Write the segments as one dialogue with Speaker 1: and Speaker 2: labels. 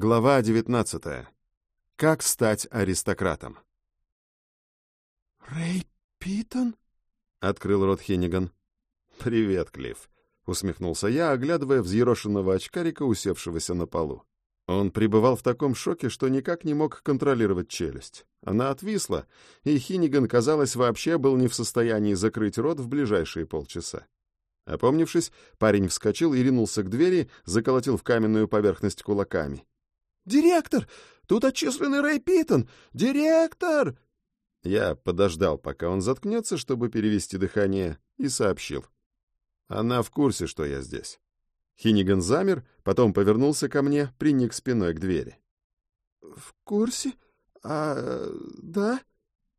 Speaker 1: Глава 19. Как стать аристократом?
Speaker 2: «Рэй Питон?»
Speaker 1: — открыл рот Хенниган. «Привет, Клифф», — усмехнулся я, оглядывая взъерошенного очкарика, усевшегося на полу. Он пребывал в таком шоке, что никак не мог контролировать челюсть. Она отвисла, и Хинниган, казалось, вообще был не в состоянии закрыть рот в ближайшие полчаса. Опомнившись, парень вскочил и ринулся к двери, заколотил в каменную поверхность кулаками.
Speaker 2: «Директор! Тут отчисленный Рэй Питон! Директор!»
Speaker 1: Я подождал, пока он заткнется, чтобы перевести дыхание, и сообщил. Она в курсе, что я здесь. Хиниган замер, потом повернулся ко мне, приник спиной к двери.
Speaker 2: «В курсе? А, да?»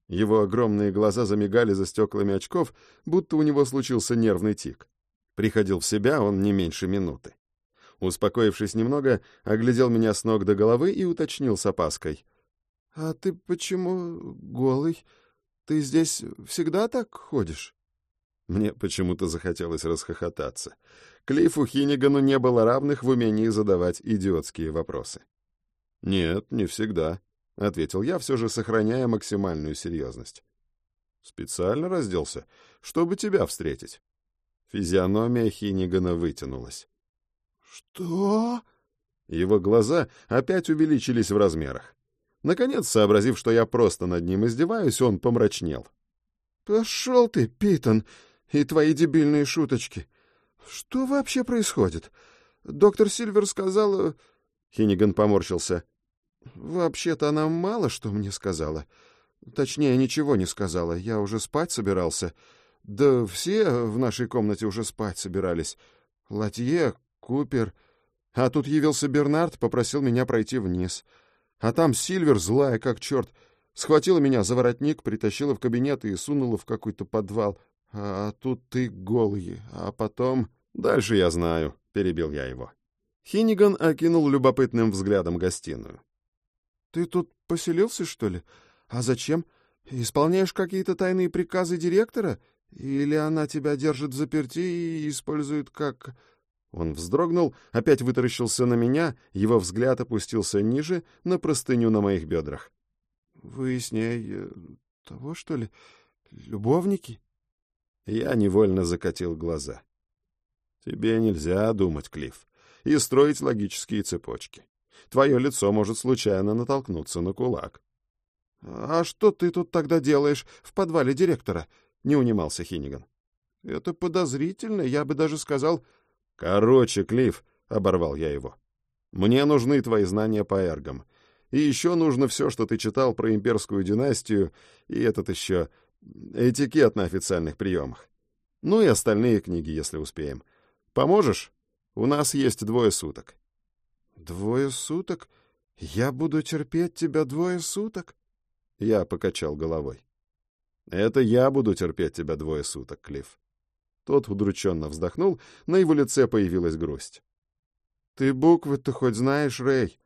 Speaker 1: Его огромные глаза замигали за стеклами очков, будто у него случился нервный тик. Приходил в себя он не меньше минуты. Успокоившись немного, оглядел меня с ног до головы и уточнил с опаской.
Speaker 2: — А ты почему голый? Ты здесь всегда так ходишь?
Speaker 1: Мне почему-то захотелось расхохотаться. Клиффу Хиннигану не было равных в умении задавать идиотские вопросы. — Нет, не всегда, — ответил я, все же сохраняя максимальную серьезность. — Специально разделся, чтобы тебя встретить. Физиономия Хиннигана вытянулась.
Speaker 2: «Что?»
Speaker 1: Его глаза опять увеличились в размерах. Наконец, сообразив, что я просто над ним издеваюсь, он помрачнел.
Speaker 2: «Пошел ты, Питон, и твои дебильные шуточки. Что вообще происходит? Доктор Сильвер сказала...»
Speaker 1: Хинниган поморщился.
Speaker 2: «Вообще-то она мало что мне сказала. Точнее, ничего не сказала. Я уже спать собирался. Да все в нашей комнате уже спать собирались. Латье, Купер. А тут явился Бернард, попросил меня пройти вниз. А там Сильвер, злая как черт, схватила меня за воротник, притащила в кабинет и сунула в какой-то подвал. А тут ты голый, а потом...
Speaker 1: Дальше я знаю, — перебил я его. Хиниган окинул любопытным взглядом гостиную.
Speaker 2: — Ты тут поселился, что ли? А зачем? Исполняешь какие-то тайные приказы директора? Или она тебя держит в заперти и использует как...
Speaker 1: Он вздрогнул, опять вытаращился на меня, его взгляд опустился ниже, на простыню на моих бедрах.
Speaker 2: — Вы с ней... Э, того, что ли? Любовники?
Speaker 1: Я невольно закатил глаза. — Тебе нельзя думать, Клифф, и строить логические цепочки. Твое лицо может случайно натолкнуться на кулак.
Speaker 2: — А что ты тут тогда делаешь в подвале директора? — не унимался Хиниган. — Это подозрительно, я бы даже сказал
Speaker 1: «Короче, Клифф», — оборвал я его, — «мне нужны твои знания по эргам. И еще нужно все, что ты читал про имперскую династию, и этот еще этикет на официальных приемах. Ну и остальные книги, если успеем. Поможешь? У нас есть двое суток».
Speaker 2: «Двое суток? Я буду терпеть тебя двое суток?»
Speaker 1: Я покачал головой. «Это я буду терпеть тебя двое суток, Клифф. Тот удрученно вздохнул, на его лице появилась грусть.
Speaker 2: «Ты буквы-то хоть знаешь, Рэй?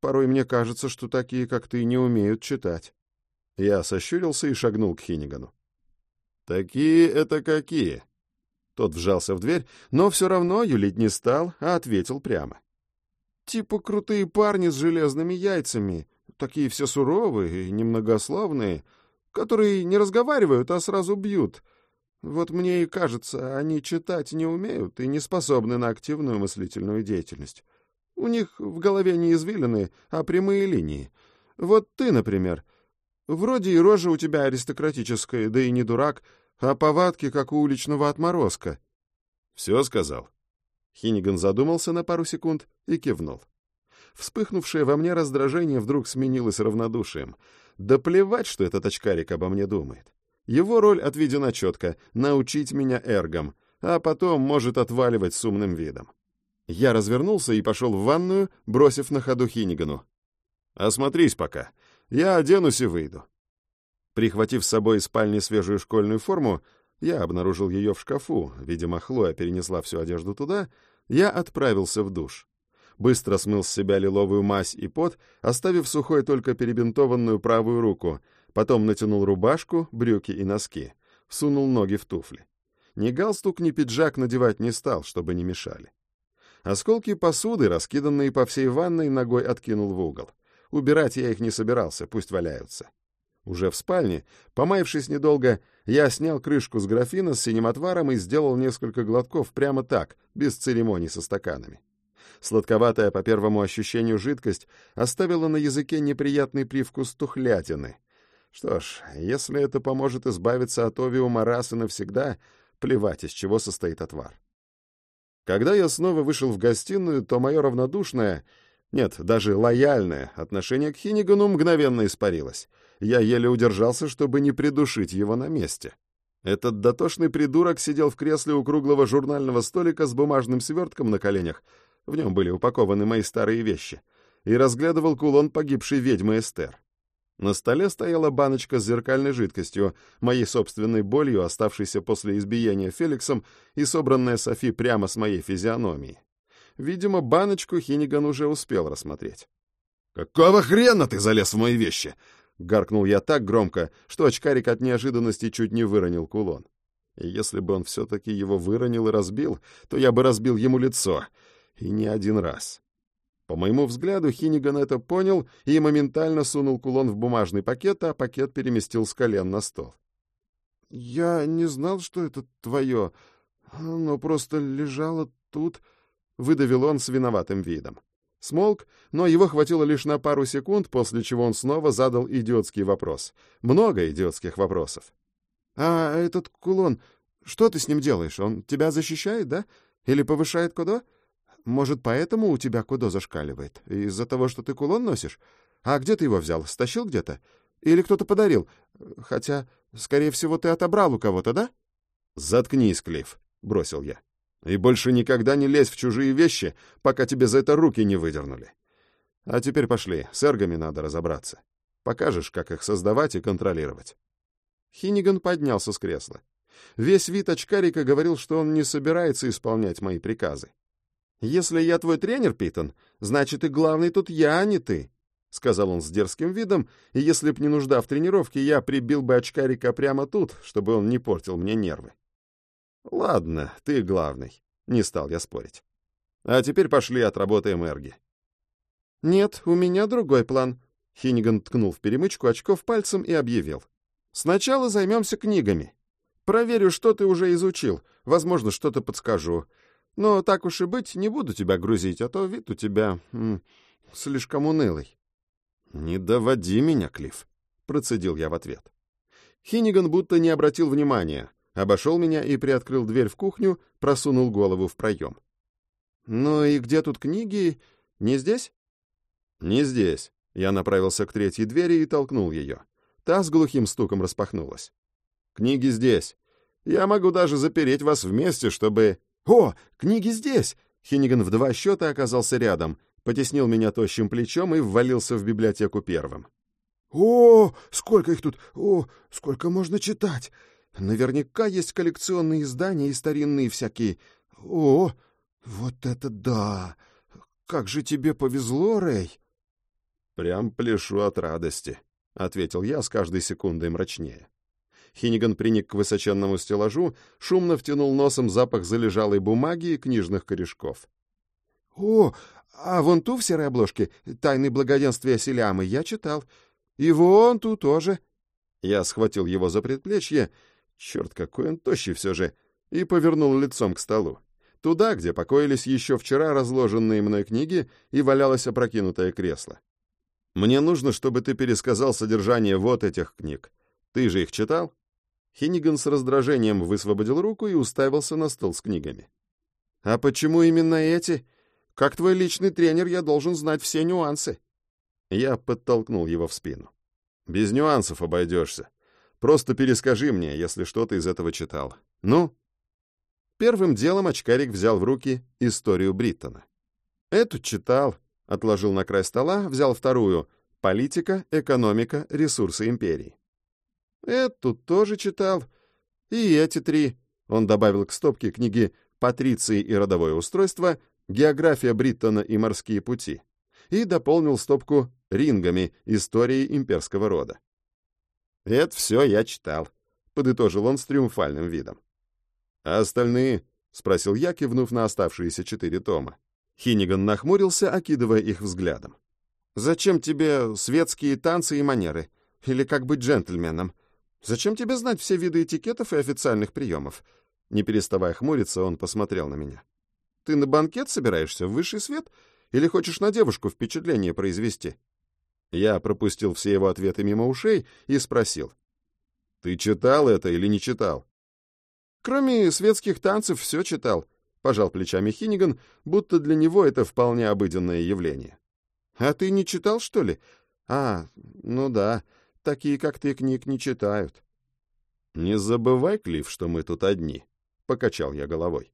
Speaker 2: Порой мне кажется, что такие, как ты, не умеют читать».
Speaker 1: Я сощурился и шагнул к Хиннигану. «Такие это какие?» Тот вжался в дверь, но все равно юлить не стал, а ответил прямо.
Speaker 2: «Типа крутые парни с железными яйцами, такие все суровые и немногословные, которые не разговаривают, а сразу бьют, вот мне и кажется, они читать не умеют и не способны на активную мыслительную деятельность. У них в голове не извилины, а прямые линии. Вот ты, например. Вроде и рожа у тебя аристократическая, да и не дурак, а повадки, как у уличного отморозка.
Speaker 1: — Все сказал. Хиниган задумался на пару секунд и кивнул. Вспыхнувшее во мне раздражение вдруг сменилось равнодушием. Да плевать, что этот очкарик обо мне думает. Его роль отведена четко — научить меня эргам, а потом может отваливать с умным видом. Я развернулся и пошел в ванную, бросив на ходу Хиннигану. «Осмотрись пока. Я оденусь и выйду». Прихватив с собой из спальни свежую школьную форму, я обнаружил ее в шкафу, видимо, Хлоя перенесла всю одежду туда, я отправился в душ. Быстро смыл с себя лиловую мазь и пот, оставив сухой только перебинтованную правую руку — Потом натянул рубашку, брюки и носки. Сунул ноги в туфли. Ни галстук, ни пиджак надевать не стал, чтобы не мешали. Осколки посуды, раскиданные по всей ванной, ногой откинул в угол. Убирать я их не собирался, пусть валяются. Уже в спальне, помаявшись недолго, я снял крышку с графина с синим отваром и сделал несколько глотков прямо так, без церемоний со стаканами. Сладковатая по первому ощущению жидкость оставила на языке неприятный привкус тухлятины. Что ж, если это поможет избавиться от овиума раз и навсегда, плевать, из чего состоит отвар. Когда я снова вышел в гостиную, то мое равнодушное, нет, даже лояльное отношение к Хиннигану мгновенно испарилось. Я еле удержался, чтобы не придушить его на месте. Этот дотошный придурок сидел в кресле у круглого журнального столика с бумажным свертком на коленях, в нем были упакованы мои старые вещи, и разглядывал кулон погибшей ведьмы Эстер. На столе стояла баночка с зеркальной жидкостью, моей собственной болью, оставшейся после избиения Феликсом и собранная Софи прямо с моей физиономией. Видимо, баночку Хиниган уже успел рассмотреть. «Какого хрена ты залез в мои вещи?» — гаркнул я так громко, что очкарик от неожиданности чуть не выронил кулон. И если бы он все-таки его выронил и разбил, то я бы разбил ему лицо. И не один раз. По моему взгляду, Хиниган это понял и моментально сунул кулон в бумажный пакет, а пакет переместил с колен на стол.
Speaker 2: «Я не знал, что это твое. Оно просто лежало тут», — выдавил он с виноватым видом.
Speaker 1: Смолк, но его хватило лишь на пару секунд, после чего он снова задал идиотский вопрос. Много идиотских вопросов.
Speaker 2: «А этот кулон, что ты с ним делаешь? Он тебя защищает, да? Или повышает кудо?» Может, поэтому у тебя кудо зашкаливает? Из-за того, что ты кулон носишь? А где ты его взял? Стащил где-то? Или кто-то подарил? Хотя, скорее всего, ты отобрал у кого-то, да?»
Speaker 1: «Заткнись, Клифф», — бросил я. «И больше никогда не лезь в чужие вещи, пока тебе за это руки не выдернули. А теперь пошли, с эргами надо разобраться. Покажешь, как их создавать и контролировать». Хиниган поднялся с кресла. Весь вид очкарика говорил, что он не собирается исполнять мои приказы.
Speaker 2: «Если я твой тренер, Питон, значит и главный тут я, а не ты», — сказал он с дерзким видом, и если б не нужда в тренировке, я прибил бы очкарика прямо тут, чтобы он не портил мне нервы.
Speaker 1: «Ладно, ты главный», — не стал я спорить. «А теперь пошли отработаем эрги».
Speaker 2: «Нет, у меня другой план», — Хиниган ткнул в перемычку очков пальцем и объявил. «Сначала займемся книгами. Проверю, что ты уже изучил, возможно, что-то подскажу. Но так уж и быть, не буду тебя грузить, а то вид у тебя м, слишком унылый.
Speaker 1: «Не доводи меня, Клифф», — процедил я в ответ. Хиниган будто не обратил внимания, обошел меня и приоткрыл дверь в кухню, просунул голову в проем.
Speaker 2: «Ну и где тут книги? Не здесь?»
Speaker 1: «Не здесь». Я направился к третьей двери и толкнул ее. Та с глухим стуком распахнулась. «Книги здесь. Я могу даже запереть вас вместе, чтобы...»
Speaker 2: «О, книги здесь!» Хиниган в два счета оказался рядом, потеснил меня тощим плечом и ввалился в библиотеку первым. «О, сколько их тут! О, сколько можно читать! Наверняка есть коллекционные издания и старинные всякие. О, вот это да! Как же тебе повезло, Рэй!»
Speaker 1: «Прям пляшу от радости», — ответил я с каждой секундой мрачнее. Хиниган приник к высоченному стеллажу, шумно втянул носом запах залежалой бумаги и книжных корешков.
Speaker 2: — О, а вон ту в серой обложке «Тайны благоденствия Селямы» я читал. И вон ту тоже.
Speaker 1: Я схватил его за предплечье, черт, какой он тощий все же, и повернул лицом к столу. Туда, где покоились еще вчера разложенные мной книги и валялось опрокинутое кресло. Мне нужно, чтобы ты пересказал содержание вот этих книг. Ты же их читал? Хиниган с раздражением высвободил руку и уставился на стол с книгами.
Speaker 2: «А почему именно эти? Как твой личный тренер я должен знать все нюансы».
Speaker 1: Я подтолкнул его в спину. «Без нюансов обойдешься. Просто перескажи мне, если что-то из этого читал. Ну?» Первым делом очкарик взял в руки историю Бриттона. «Эту читал», — отложил на край стола, взял вторую — «Политика, экономика, ресурсы империи». Эту тоже читал. И эти три. Он добавил к стопке книги «Патриции и родовое устройство», «География Бриттона и морские пути» и дополнил стопку «Рингами. Истории имперского рода». «Это все я читал», — подытожил он с триумфальным видом. «А остальные?» — спросил я, кивнув на оставшиеся четыре тома. Хиниган нахмурился, окидывая их взглядом.
Speaker 2: «Зачем тебе светские танцы и манеры? Или как быть джентльменом? Зачем тебе знать все виды этикетов и официальных приемов?» Не переставая хмуриться, он посмотрел на меня. «Ты на банкет собираешься, в высший свет? Или хочешь на девушку впечатление произвести?»
Speaker 1: Я пропустил все его ответы мимо ушей и спросил. «Ты читал это или не читал?»
Speaker 2: «Кроме светских танцев все читал», — пожал плечами Хиниган, будто для него это вполне обыденное явление. «А ты не читал, что ли? А, ну да, такие, как ты, книг не читают».
Speaker 1: «Не забывай, Клифф, что мы тут одни», — покачал я головой.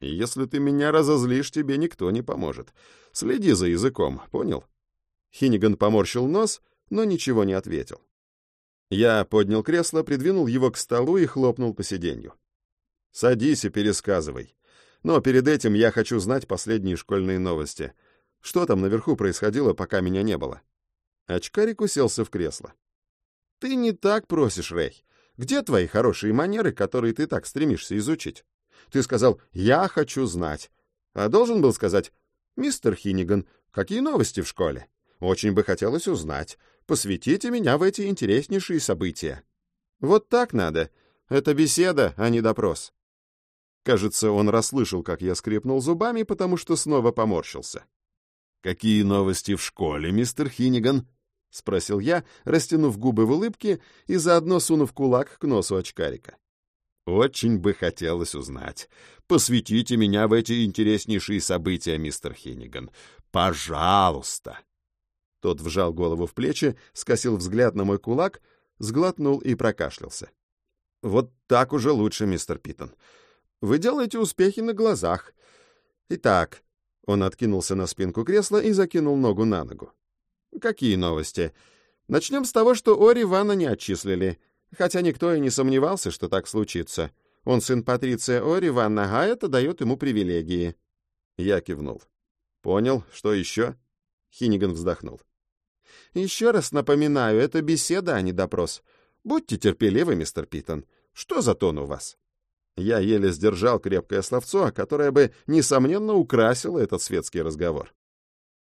Speaker 1: «Если ты меня разозлишь, тебе никто не поможет. Следи за языком, понял?» Хиниган поморщил нос, но ничего не ответил. Я поднял кресло, придвинул его к столу и хлопнул по сиденью. «Садись и пересказывай. Но перед этим я хочу знать последние школьные новости. Что там наверху происходило, пока меня не было?» Очкарик уселся в кресло.
Speaker 2: «Ты не так просишь, Рэй. Где твои хорошие манеры, которые ты так стремишься изучить? Ты сказал «я хочу знать», а должен был сказать «Мистер Хиниган, какие новости в школе?» Очень бы хотелось узнать. Посвятите меня в эти интереснейшие события. Вот так надо. Это беседа, а не допрос.
Speaker 1: Кажется, он расслышал, как я скрипнул зубами, потому что снова поморщился. «Какие новости в школе, мистер Хиниган?» — спросил я, растянув губы в улыбке и заодно сунув кулак к носу очкарика. «Очень бы хотелось узнать. Посвятите меня в эти интереснейшие события, мистер Хиниган. Пожалуйста!» Тот вжал голову в плечи, скосил взгляд на мой кулак, сглотнул и прокашлялся.
Speaker 2: «Вот так уже лучше, мистер Питон. Вы делаете успехи на глазах. Итак...» Он откинулся на спинку кресла и закинул ногу на ногу. «Какие новости? Начнем с того, что Ори Вана не отчислили, хотя никто и не сомневался, что так случится. Он сын Патриция Ори Ванна, а это дает ему привилегии».
Speaker 1: Я кивнул. «Понял. Что еще?» Хиниган вздохнул.
Speaker 2: Еще раз напоминаю, это беседа, а не допрос. Будьте терпеливы, мистер Питон. Что за тон у вас?
Speaker 1: Я еле сдержал крепкое словцо, которое бы, несомненно, украсило этот светский разговор.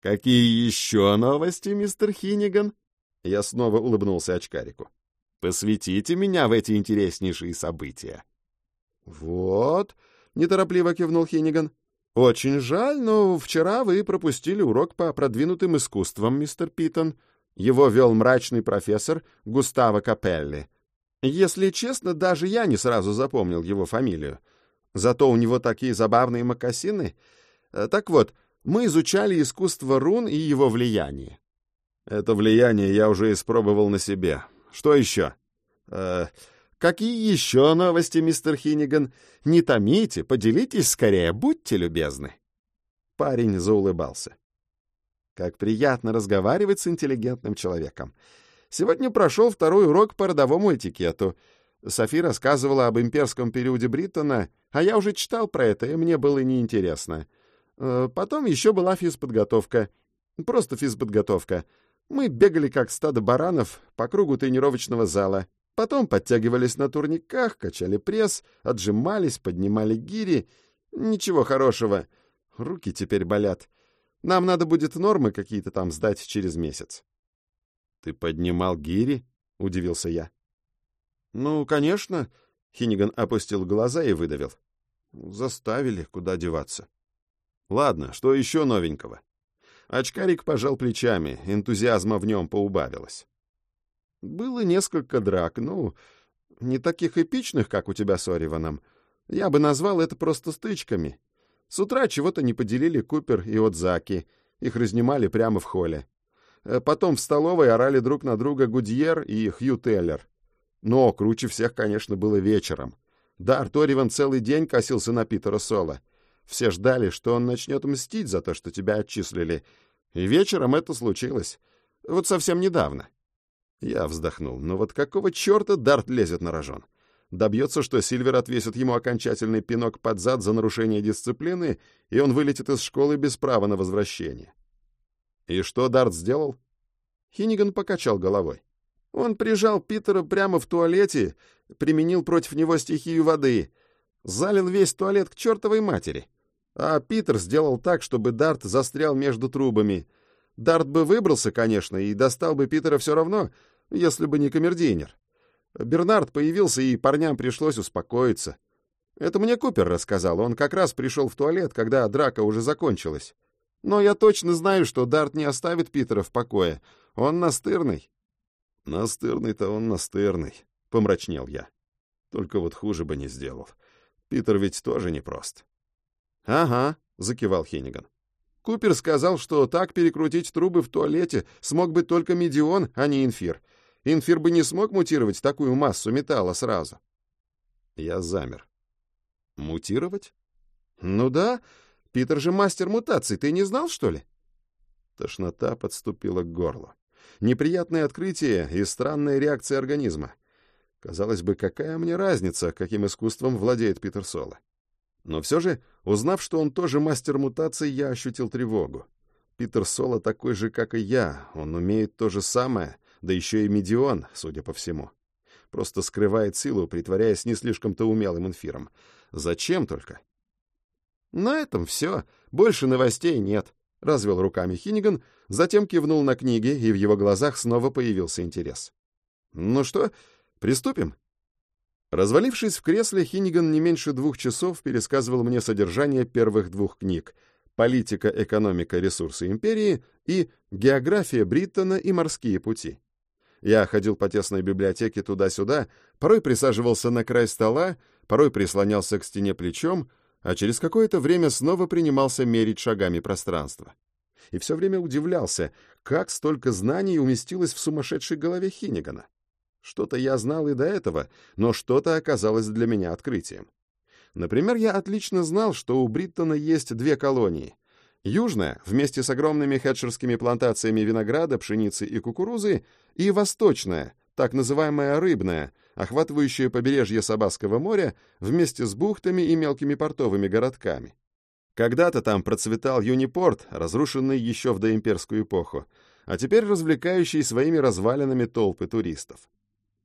Speaker 1: «Какие еще новости, мистер Хиниган?» Я снова улыбнулся очкарику. «Посвятите меня в эти интереснейшие события».
Speaker 2: «Вот», — неторопливо кивнул Хиниган. «Очень жаль, но вчера вы пропустили урок по продвинутым искусствам, мистер Питон. Его вел мрачный профессор Густаво Капелли. Если честно, даже я не сразу запомнил его фамилию. Зато у него такие забавные мокасины. Э, так вот, мы изучали искусство рун и его влияние.
Speaker 1: Это влияние я уже испробовал на себе. Что еще?
Speaker 2: Э, какие еще новости, мистер Хиниган? Не томите, поделитесь скорее, будьте любезны. Парень заулыбался. Как приятно разговаривать с интеллигентным человеком. Сегодня прошел второй урок по родовому этикету. Софи рассказывала об имперском периоде Бриттона, а я уже читал про это, и мне было неинтересно. Э, потом еще была физподготовка. Просто физподготовка. Мы бегали как стадо баранов по кругу тренировочного зала. Потом подтягивались на турниках, качали пресс, отжимались, поднимали гири. Ничего хорошего. Руки теперь болят. Нам надо будет нормы какие-то там сдать через месяц.
Speaker 1: — Ты поднимал гири? — удивился я.
Speaker 2: — Ну, конечно. Хиниган опустил глаза и выдавил. — Заставили, куда деваться.
Speaker 1: — Ладно, что еще новенького? Очкарик пожал плечами, энтузиазма в нем поубавилось.
Speaker 2: — Было несколько драк, ну, не таких эпичных, как у тебя с Ориваном. Я бы назвал это просто стычками. С утра чего-то не поделили Купер и Отзаки. Их разнимали прямо в холле. Э, потом в столовой орали друг на друга Гудьер и Хью Теллер. Но круче всех, конечно, было вечером. Да, Арториван целый день косился на Питера Соло. Все ждали, что он начнет мстить за то, что тебя отчислили. И вечером это случилось. Вот совсем недавно. Я вздохнул. Но «Ну вот какого черта Дарт лезет на рожон? добьется, что Сильвер отвесит ему окончательный пинок под зад за нарушение дисциплины, и он вылетит из школы без права на возвращение. И что Дарт сделал? Хиниган покачал головой. Он прижал Питера прямо в туалете, применил против него стихию воды, залил весь туалет к чертовой матери. А Питер сделал так, чтобы Дарт застрял между трубами. Дарт бы выбрался, конечно, и достал бы Питера все равно, если бы не камердинер. Бернард появился, и парням пришлось успокоиться. Это мне Купер рассказал, он как раз пришел в туалет, когда драка уже закончилась. Но я точно знаю, что Дарт не оставит Питера в покое. Он настырный.
Speaker 1: Настырный-то он настырный, — помрачнел я. Только вот хуже бы не сделал. Питер ведь тоже непрост.
Speaker 2: — Ага, — закивал Хенниган. Купер сказал, что так перекрутить трубы в туалете смог бы только медион, а не инфир. Инфир бы не смог мутировать такую массу металла сразу.
Speaker 1: Я замер. Мутировать?
Speaker 2: Ну да, Питер же мастер мутаций, ты не знал, что ли?
Speaker 1: Тошнота подступила к горлу. Неприятное открытие и странная реакция организма. Казалось бы, какая мне разница, каким искусством владеет Питер Соло. Но все же, узнав, что он тоже мастер мутаций, я ощутил тревогу. Питер Соло такой же, как и я, он умеет то же самое, да еще и медион, судя по всему. Просто скрывает силу, притворяясь не слишком-то умелым инфиром. Зачем только?
Speaker 2: На этом все. Больше новостей нет. Развел руками Хиниган, затем кивнул на книги, и в его глазах снова появился интерес. Ну что, приступим? Развалившись в кресле, Хиниган не меньше двух часов пересказывал мне содержание первых двух книг «Политика, экономика, ресурсы империи» и «География Бриттона и морские пути». Я ходил по тесной библиотеке туда-сюда, порой присаживался на край стола, порой прислонялся к стене плечом, а через какое-то время снова принимался мерить шагами пространство. И все время удивлялся, как столько знаний уместилось в сумасшедшей голове Хинигана. Что-то я знал и до этого, но что-то оказалось для меня открытием. Например, я отлично знал, что у Бриттона есть две колонии. Южная, вместе с огромными хедшерскими плантациями винограда, пшеницы и кукурузы, и восточная, так называемая рыбная, охватывающая побережье Сабасского моря вместе с бухтами и мелкими портовыми городками. Когда-то там процветал Юнипорт, разрушенный еще в доимперскую эпоху, а теперь развлекающий своими развалинами толпы туристов.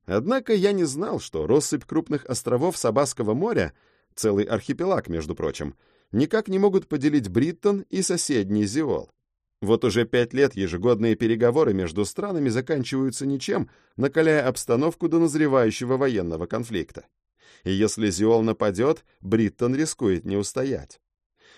Speaker 2: Однако я не знал, что россыпь крупных островов Сабасского моря, целый архипелаг, между прочим, никак не могут поделить Бриттон и соседний Зиол. Вот уже пять лет ежегодные переговоры между странами заканчиваются ничем, накаляя обстановку до назревающего военного конфликта. И если Зиол нападет, Бриттон рискует не устоять.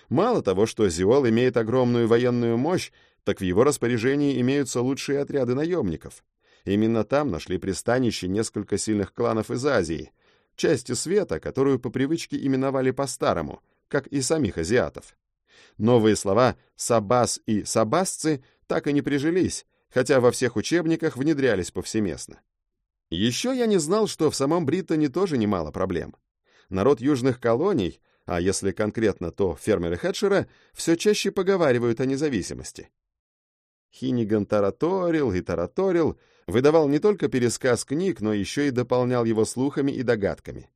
Speaker 2: Мало того, что Зиол имеет огромную военную мощь, так в его распоряжении имеются лучшие отряды наемников. Именно там нашли пристанище несколько сильных кланов из Азии, части света, которую по привычке именовали по-старому — как и самих азиатов. Новые слова «сабас» и «сабасцы» так и не прижились, хотя во всех учебниках внедрялись повсеместно. Еще я не знал, что в самом Бриттоне тоже немало проблем. Народ южных колоний, а если конкретно, то фермеры Хэтчера, все чаще поговаривают о независимости. Хиниган тараторил и тараторил, выдавал не только пересказ книг, но еще и дополнял его слухами и догадками.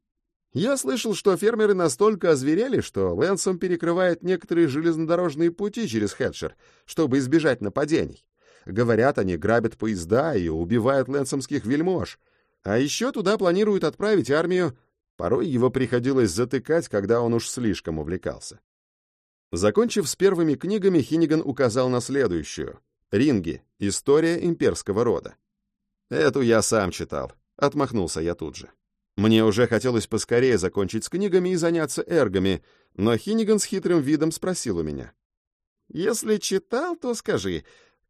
Speaker 2: Я слышал, что фермеры настолько озверели, что Лэнсом перекрывает некоторые железнодорожные пути через Хедшер, чтобы избежать нападений. Говорят, они грабят поезда и убивают лэнсомских вельмож. А еще туда планируют отправить армию. Порой его приходилось затыкать, когда он уж слишком увлекался. Закончив с первыми книгами, Хиниган указал на следующую — «Ринги. История имперского рода». «Эту я сам читал», — отмахнулся я тут же. Мне уже хотелось поскорее закончить с книгами и заняться эргами, но Хиниган с хитрым видом спросил у меня. «Если читал, то скажи,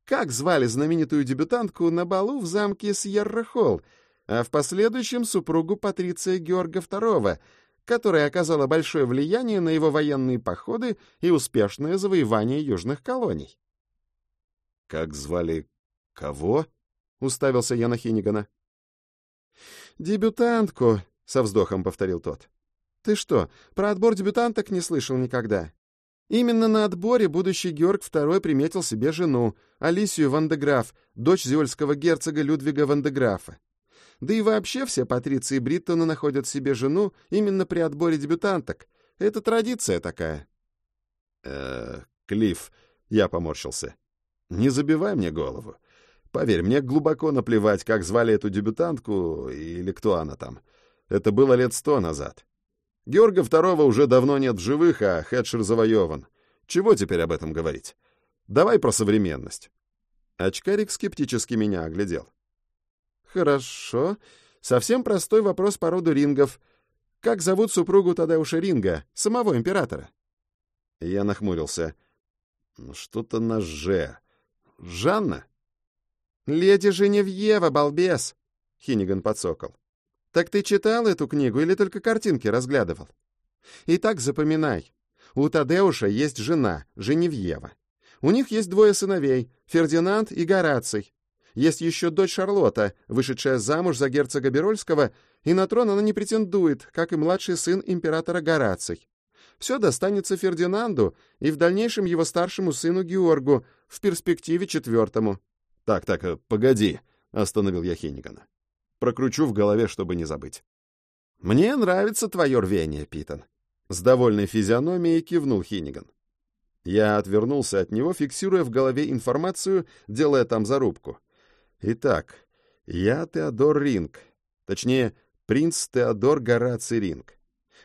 Speaker 2: как звали знаменитую дебютантку на балу в замке Сьерра-Холл, а в последующем супругу Патриция Георга II, которая оказала большое влияние на его военные походы и успешное завоевание южных колоний?»
Speaker 1: «Как звали кого?» — уставился я на Хинигана.
Speaker 2: «Дебютантку», — со вздохом повторил тот. «Ты что, про отбор дебютанток не слышал никогда?» Именно на отборе будущий Георг II приметил себе жену, Алисию Вандеграф, дочь зюльского герцога Людвига Вандеграфа. Да и вообще все патриции Бриттона находят себе жену именно при отборе дебютанток. Это традиция такая.
Speaker 1: э Клифф, я поморщился. Не забивай мне голову. Поверь, мне глубоко наплевать, как звали эту дебютантку или кто она там. Это было лет сто назад. Георга II уже давно нет в живых, а Хедшир завоеван. Чего теперь об этом говорить? Давай про современность. Очкарик скептически меня оглядел.
Speaker 2: Хорошо. Совсем простой вопрос по роду рингов. Как зовут супругу Тадеуша Ринга, самого императора?
Speaker 1: Я нахмурился. Что-то на «Ж». Жанна?
Speaker 2: Леди Женевьева, балбес! Хиниган подсокол. Так ты читал эту книгу или только картинки разглядывал? Итак, запоминай. У Тадеуша есть жена, Женевьева. У них есть двое сыновей, Фердинанд и Гораций. Есть еще дочь Шарлотта, вышедшая замуж за герцога Берольского, и на трон она не претендует, как и младший сын императора Гораций. Все достанется Фердинанду и в дальнейшем его старшему сыну Георгу, в перспективе четвертому.
Speaker 1: «Так, так, э, погоди», — остановил я Хеннигана. Прокручу в голове, чтобы не забыть.
Speaker 2: «Мне нравится твое рвение, Питон», —
Speaker 1: с довольной физиономией кивнул Хиниган. Я отвернулся от него, фиксируя в голове информацию, делая там зарубку. Итак, я Теодор Ринг, точнее, принц Теодор Гораций Ринг.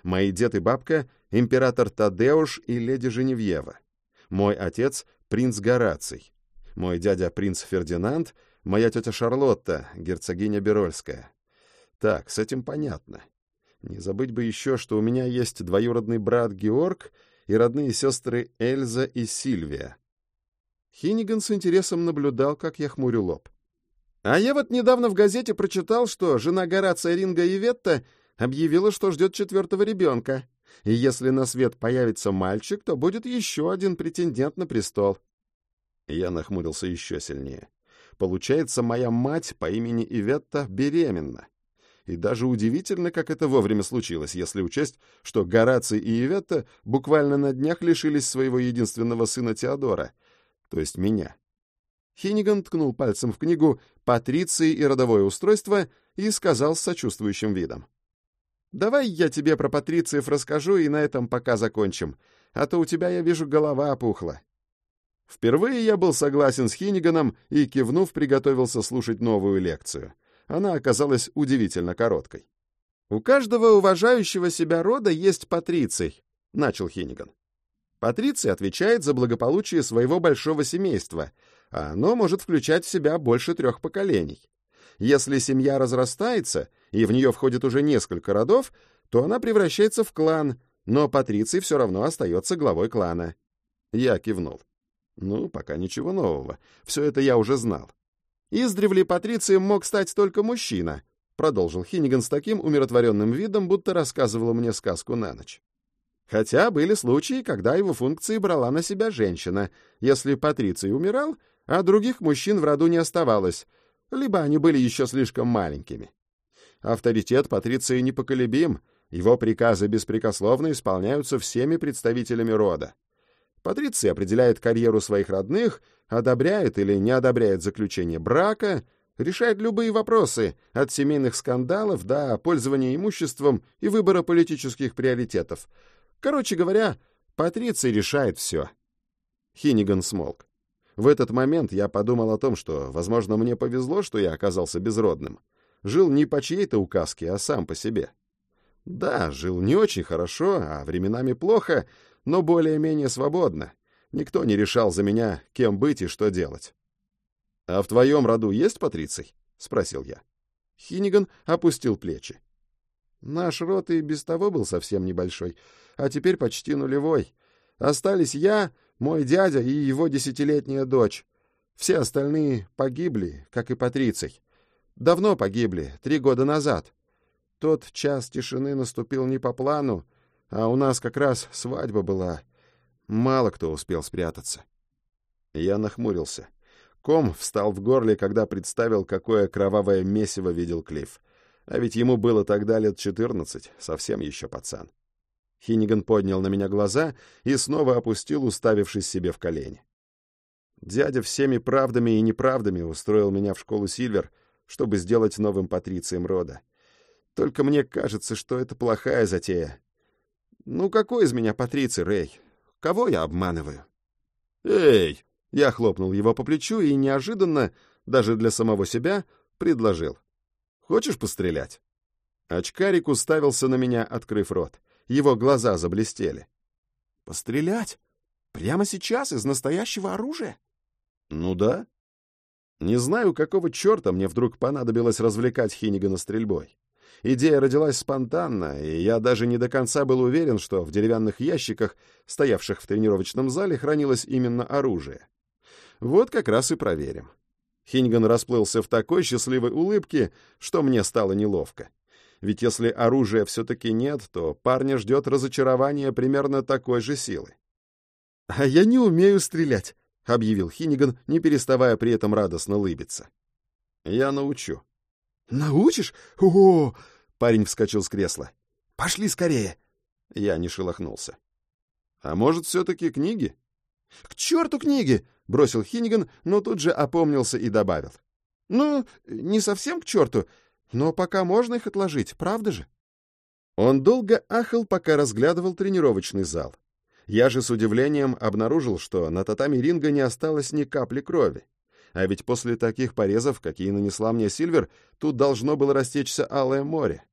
Speaker 1: Мои дед и бабка — император Тадеуш и леди Женевьева. Мой отец — принц Гораций. Мой дядя — принц Фердинанд, моя тетя Шарлотта, герцогиня Берольская. Так, с этим понятно. Не забыть бы еще, что у меня есть двоюродный брат Георг и родные сестры Эльза и Сильвия. Хиниган с интересом наблюдал, как я хмурю лоб.
Speaker 2: А я вот недавно в газете прочитал, что жена Горация Ринга Иветта объявила, что ждет четвертого ребенка. И если на свет появится мальчик, то будет еще один претендент на престол.
Speaker 1: Я нахмурился еще сильнее. Получается, моя мать по имени Иветта беременна. И даже удивительно, как это вовремя случилось, если учесть, что Гораций и Иветта буквально на днях лишились своего единственного сына Теодора, то есть меня. Хиниган ткнул пальцем в книгу «Патриции и родовое устройство» и сказал с сочувствующим видом.
Speaker 2: «Давай я тебе про патрициев расскажу и на этом пока закончим, а то у тебя, я вижу, голова опухла».
Speaker 1: Впервые я был согласен с Хиниганом и, кивнув, приготовился слушать новую лекцию. Она оказалась удивительно короткой.
Speaker 2: «У каждого уважающего себя рода есть патриций», — начал Хиниган. Патриций отвечает за благополучие своего большого семейства — а оно может включать в себя больше трех поколений. Если семья разрастается, и в нее входит уже несколько родов, то она превращается в клан, но Патриций все равно остается главой клана.
Speaker 1: Я кивнул. Ну, пока ничего нового. Все это я уже знал.
Speaker 2: «Издревле Патрицием мог стать только мужчина», — продолжил Хинниган с таким умиротворенным видом, будто рассказывал мне сказку на ночь. Хотя были случаи, когда его функции брала на себя женщина. Если Патриций умирал, а других мужчин в роду не оставалось, либо они были еще слишком маленькими. Авторитет Патриции непоколебим, его приказы беспрекословно исполняются всеми представителями рода. Патриция определяет карьеру своих родных, одобряет или не одобряет заключение брака, решает любые вопросы, от семейных скандалов до пользования имуществом и выбора политических приоритетов. Короче говоря, Патриция решает все. Хиниган смолк. В этот момент я подумал о том, что, возможно, мне повезло, что я оказался безродным. Жил не по чьей-то указке, а сам по себе. Да, жил не очень хорошо, а временами плохо, но более-менее свободно. Никто не решал за меня, кем быть и что делать. — А в твоем роду есть Патриций? — спросил я. Хиниган опустил плечи. Наш род и без того был совсем небольшой, а теперь почти нулевой. Остались я, мой дядя и его десятилетняя дочь. Все остальные погибли, как и Патриций. Давно погибли, три года назад. Тот час тишины наступил не по плану, а у нас как раз свадьба была. Мало кто успел спрятаться. Я нахмурился. Ком встал в горле, когда представил, какое кровавое месиво видел Клифф. А ведь ему было тогда лет четырнадцать, совсем еще пацан. Хиниган поднял на меня глаза и снова опустил, уставившись себе в колени. Дядя всеми правдами и неправдами устроил меня в школу Сильвер, чтобы сделать новым патрицием рода. Только мне кажется, что это плохая затея. Ну какой из меня патриций, Рэй? Кого я обманываю? Эй! Я хлопнул его по плечу и неожиданно, даже для самого себя, предложил. Хочешь пострелять? Очкарик уставился на меня, открыв рот.
Speaker 1: его глаза заблестели.
Speaker 2: «Пострелять? Прямо сейчас из настоящего оружия?»
Speaker 1: «Ну да». Не знаю, какого черта мне вдруг понадобилось развлекать Хиннигана стрельбой. Идея родилась спонтанно, и я даже не до конца был уверен, что в деревянных ящиках, стоявших в тренировочном зале, хранилось именно оружие. Вот как раз и проверим. Хиниган расплылся в такой счастливой улыбке, что мне стало неловко. Ведь если оружия все-таки нет, то парня ждет разочарование примерно такой же силы. «А я не умею стрелять», — объявил Хиниган, не переставая при этом радостно улыбиться. «Я научу».
Speaker 2: «Научишь? О!» — парень вскочил с кресла. «Пошли скорее!»
Speaker 1: Я не шелохнулся. «А может, все-таки книги?»
Speaker 2: «К черту книги!» — бросил Хиниган, но тут же опомнился и добавил. «Ну, не совсем к черту, но пока можно их отложить, правда же?»
Speaker 1: Он долго ахал, пока разглядывал тренировочный зал. Я же с удивлением обнаружил, что на татами ринга не осталось ни капли крови. А ведь после таких порезов, какие нанесла мне Сильвер, тут должно было растечься алое море.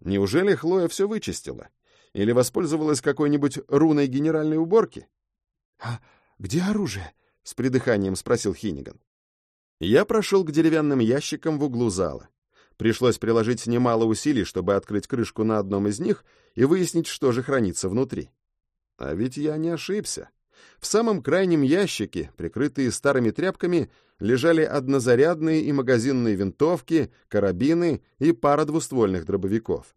Speaker 1: Неужели Хлоя все вычистила? Или воспользовалась какой-нибудь руной генеральной уборки?
Speaker 2: — А где оружие? — с придыханием спросил Хиниган.
Speaker 1: Я прошел к деревянным ящикам в углу зала. Пришлось приложить немало усилий, чтобы открыть крышку на одном из них и выяснить, что же хранится внутри. А ведь я не ошибся. В самом крайнем ящике, прикрытые старыми тряпками, лежали однозарядные и магазинные винтовки, карабины и пара двуствольных дробовиков.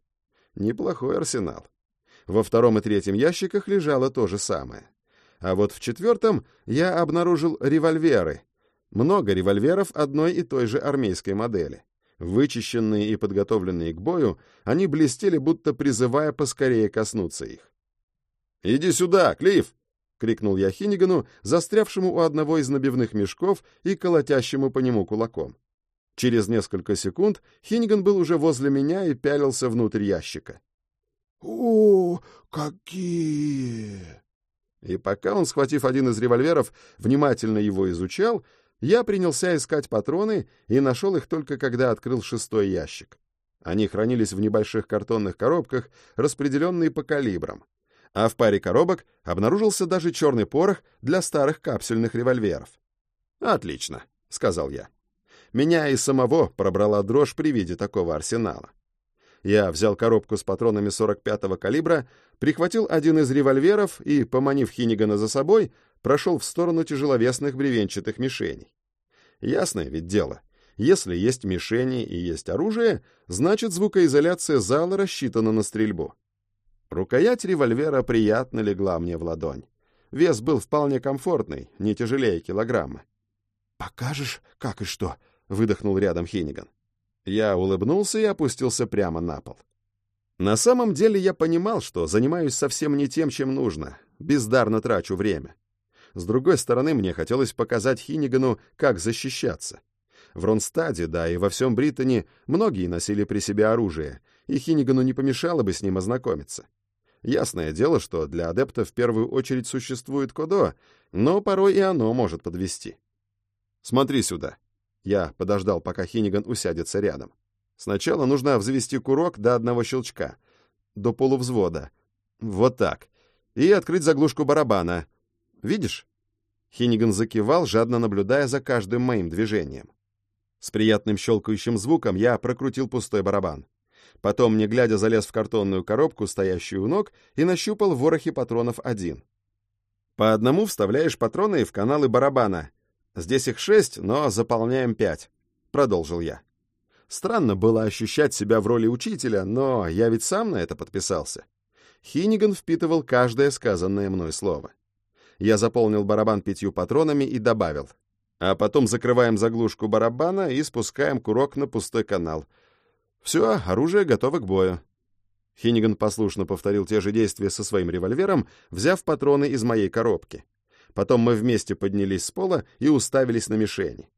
Speaker 1: Неплохой арсенал. Во втором и третьем ящиках лежало то же самое. А вот в четвертом я обнаружил револьверы. Много револьверов одной и той же армейской модели. Вычищенные и подготовленные к бою, они блестели, будто призывая поскорее коснуться их. «Иди сюда, Клифф!» — крикнул я Хиннигану, застрявшему у одного из набивных мешков и колотящему по нему кулаком. Через несколько секунд Хинниган был уже возле меня и пялился внутрь ящика.
Speaker 2: «О, какие!»
Speaker 1: И пока он, схватив один из револьверов, внимательно его изучал, я принялся искать патроны и нашел их только когда открыл шестой ящик. Они хранились в небольших картонных коробках, распределенные по калибрам а в паре коробок обнаружился даже черный порох для старых капсюльных револьверов. «Отлично», — сказал я. Меня и самого пробрала дрожь при виде такого арсенала. Я взял коробку с патронами 45-го калибра, прихватил один из револьверов и, поманив Хинигана за собой, прошел в сторону тяжеловесных бревенчатых мишеней. Ясное ведь дело. Если есть мишени и есть оружие, значит звукоизоляция зала рассчитана на стрельбу. Рукоять револьвера приятно легла мне в ладонь. Вес был вполне комфортный, не тяжелее килограмма.
Speaker 2: «Покажешь, как и что?»
Speaker 1: — выдохнул рядом Хиниган. Я улыбнулся и опустился прямо на пол. На самом деле я понимал, что занимаюсь совсем не тем, чем нужно, бездарно трачу время. С другой стороны, мне хотелось показать Хинигану, как защищаться. В Ронстаде, да и во всем Британи многие носили при себе оружие, и Хинигану не помешало бы с ним ознакомиться. Ясное дело, что для адепта в первую очередь существует кодо, но порой и оно может подвести. «Смотри сюда». Я подождал, пока Хиниган усядется рядом. Сначала нужно взвести курок до одного щелчка, до полувзвода. Вот так. И открыть заглушку барабана. Видишь? Хиниган закивал, жадно наблюдая за каждым моим движением. С приятным щелкающим звуком я прокрутил пустой барабан. Потом, не глядя, залез в картонную коробку, стоящую у ног, и нащупал в ворохе патронов один. По одному вставляешь патроны в каналы барабана. Здесь их шесть, но заполняем пять. Продолжил я. Странно было ощущать себя в роли учителя, но я ведь сам на это подписался. Хиниган впитывал каждое сказанное мной слово. Я заполнил барабан пятью патронами и добавил. А потом закрываем заглушку барабана и спускаем курок на пустой канал — все, оружие готово к бою. Хиниган послушно повторил те же действия со своим револьвером, взяв патроны из моей коробки. Потом мы вместе поднялись с пола и уставились на мишени.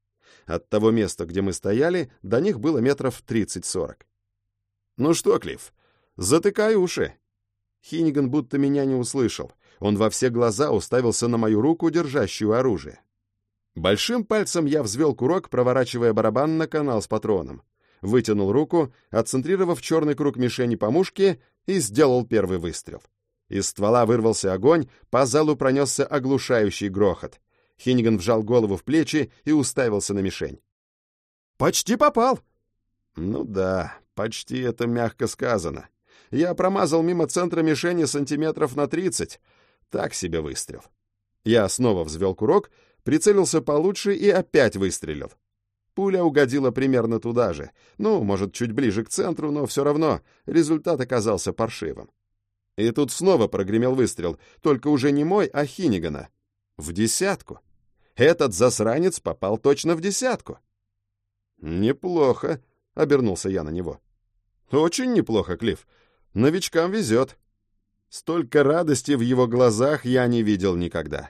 Speaker 1: От того места, где мы стояли, до них было метров 30-40. «Ну что, Клифф, затыкай уши!» Хиниган будто меня не услышал. Он во все глаза уставился на мою руку, держащую оружие. Большим пальцем я взвел курок, проворачивая барабан на канал с патроном. Вытянул руку, отцентрировав черный круг мишени по мушке, и сделал первый выстрел. Из ствола вырвался огонь, по залу пронесся оглушающий грохот. Хинниган вжал голову в плечи и уставился на мишень.
Speaker 2: «Почти попал!»
Speaker 1: «Ну да, почти это мягко сказано. Я промазал мимо центра мишени сантиметров на тридцать. Так себе выстрел. Я снова взвел курок, прицелился получше и опять выстрелил. Пуля угодила примерно туда же. Ну, может, чуть ближе к центру, но все равно результат оказался паршивым. И тут снова прогремел выстрел, только уже не мой, а Хинигана. В десятку. Этот засранец попал точно в десятку. «Неплохо», — обернулся я на него. «Очень неплохо, Клифф. Новичкам везет». Столько радости в его глазах я не видел никогда.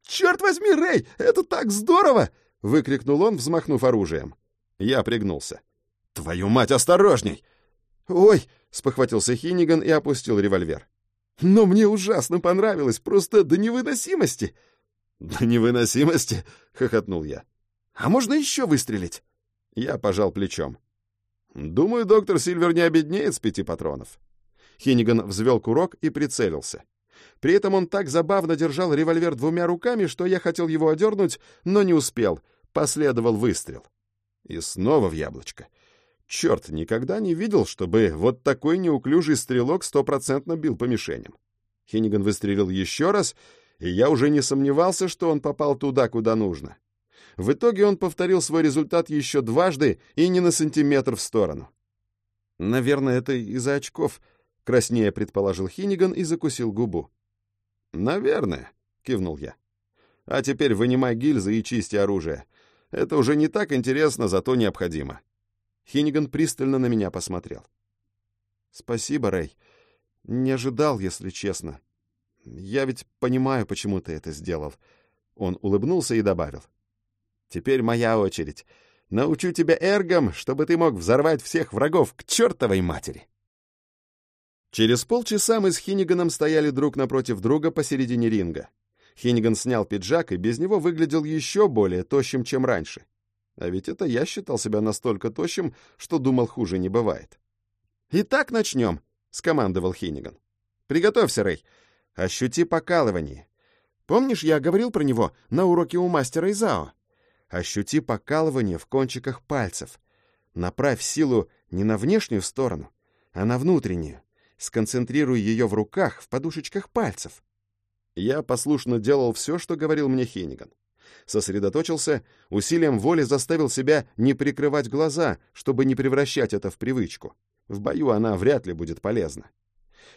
Speaker 2: «Черт возьми, Рэй, это так здорово!»
Speaker 1: — выкрикнул он, взмахнув оружием. Я пригнулся. «Твою мать, осторожней!»
Speaker 2: «Ой!» — спохватился Хиниган и опустил револьвер. «Но мне ужасно понравилось, просто до невыносимости!»
Speaker 1: «До невыносимости?» — хохотнул я.
Speaker 2: «А можно еще выстрелить?»
Speaker 1: Я пожал плечом. «Думаю, доктор Сильвер не обеднеет с пяти патронов». Хиниган взвел курок и прицелился. При этом он так забавно держал револьвер двумя руками, что я хотел его одернуть, но не успел. Последовал выстрел. И снова в яблочко. Черт, никогда не видел, чтобы вот такой неуклюжий стрелок стопроцентно бил по мишеням. Хиниган выстрелил еще раз, и я уже не сомневался, что он попал туда, куда нужно. В итоге он повторил свой результат еще дважды и не на сантиметр в сторону. Наверное, это из-за очков — краснее предположил Хиниган и закусил губу. Наверное, кивнул я. А теперь вынимай гильзы и чисти оружие. Это уже не так интересно, зато необходимо. Хиниган пристально на меня посмотрел. Спасибо, Рэй. Не ожидал, если честно. Я ведь понимаю, почему ты это сделал. Он улыбнулся и добавил. Теперь моя очередь. Научу тебя эргам, чтобы ты мог взорвать всех врагов к чертовой матери. Через полчаса мы с Хинниганом стояли друг напротив друга посередине ринга. Хинниган снял пиджак и без него выглядел еще более тощим, чем раньше. А ведь это я считал себя настолько тощим, что думал, хуже не бывает. «Итак, начнем», — скомандовал Хинниган. «Приготовься, Рэй. Ощути покалывание. Помнишь, я говорил про него на уроке у мастера Изао? Ощути покалывание в кончиках пальцев. Направь силу не на внешнюю сторону, а на внутреннюю сконцентрируй ее в руках, в подушечках пальцев. Я послушно делал все, что говорил мне Хенниган. Сосредоточился, усилием воли заставил себя не прикрывать глаза, чтобы не превращать это в привычку. В бою она вряд ли будет полезна.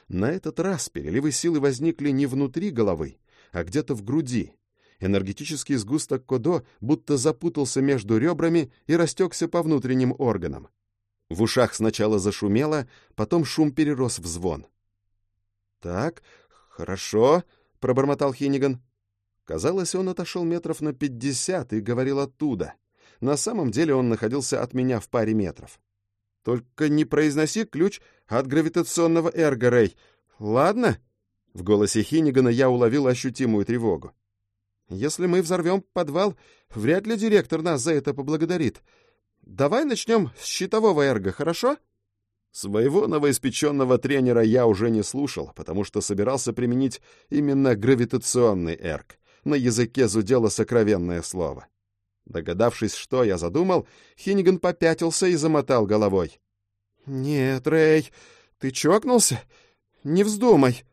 Speaker 1: На этот раз переливы силы возникли не внутри головы, а где-то в груди. Энергетический сгусток Кодо будто запутался между ребрами и растекся по внутренним органам. В ушах сначала зашумело, потом шум перерос в звон. «Так, хорошо», — пробормотал Хиниган. Казалось, он отошел метров на пятьдесят и говорил оттуда. На самом деле он находился от меня в паре метров. «Только не произноси ключ от гравитационного эрго, Рэй. Ладно?» В голосе Хинигана я уловил ощутимую тревогу. «Если мы взорвем подвал, вряд ли директор нас за это поблагодарит. Давай начнем с щитового эрга, хорошо? Своего новоиспеченного тренера я уже не слушал, потому что собирался применить именно гравитационный эрг. На языке зудело сокровенное слово. Догадавшись, что я задумал, Хиниган попятился и замотал головой. «Нет, Рэй, ты чокнулся? Не вздумай!»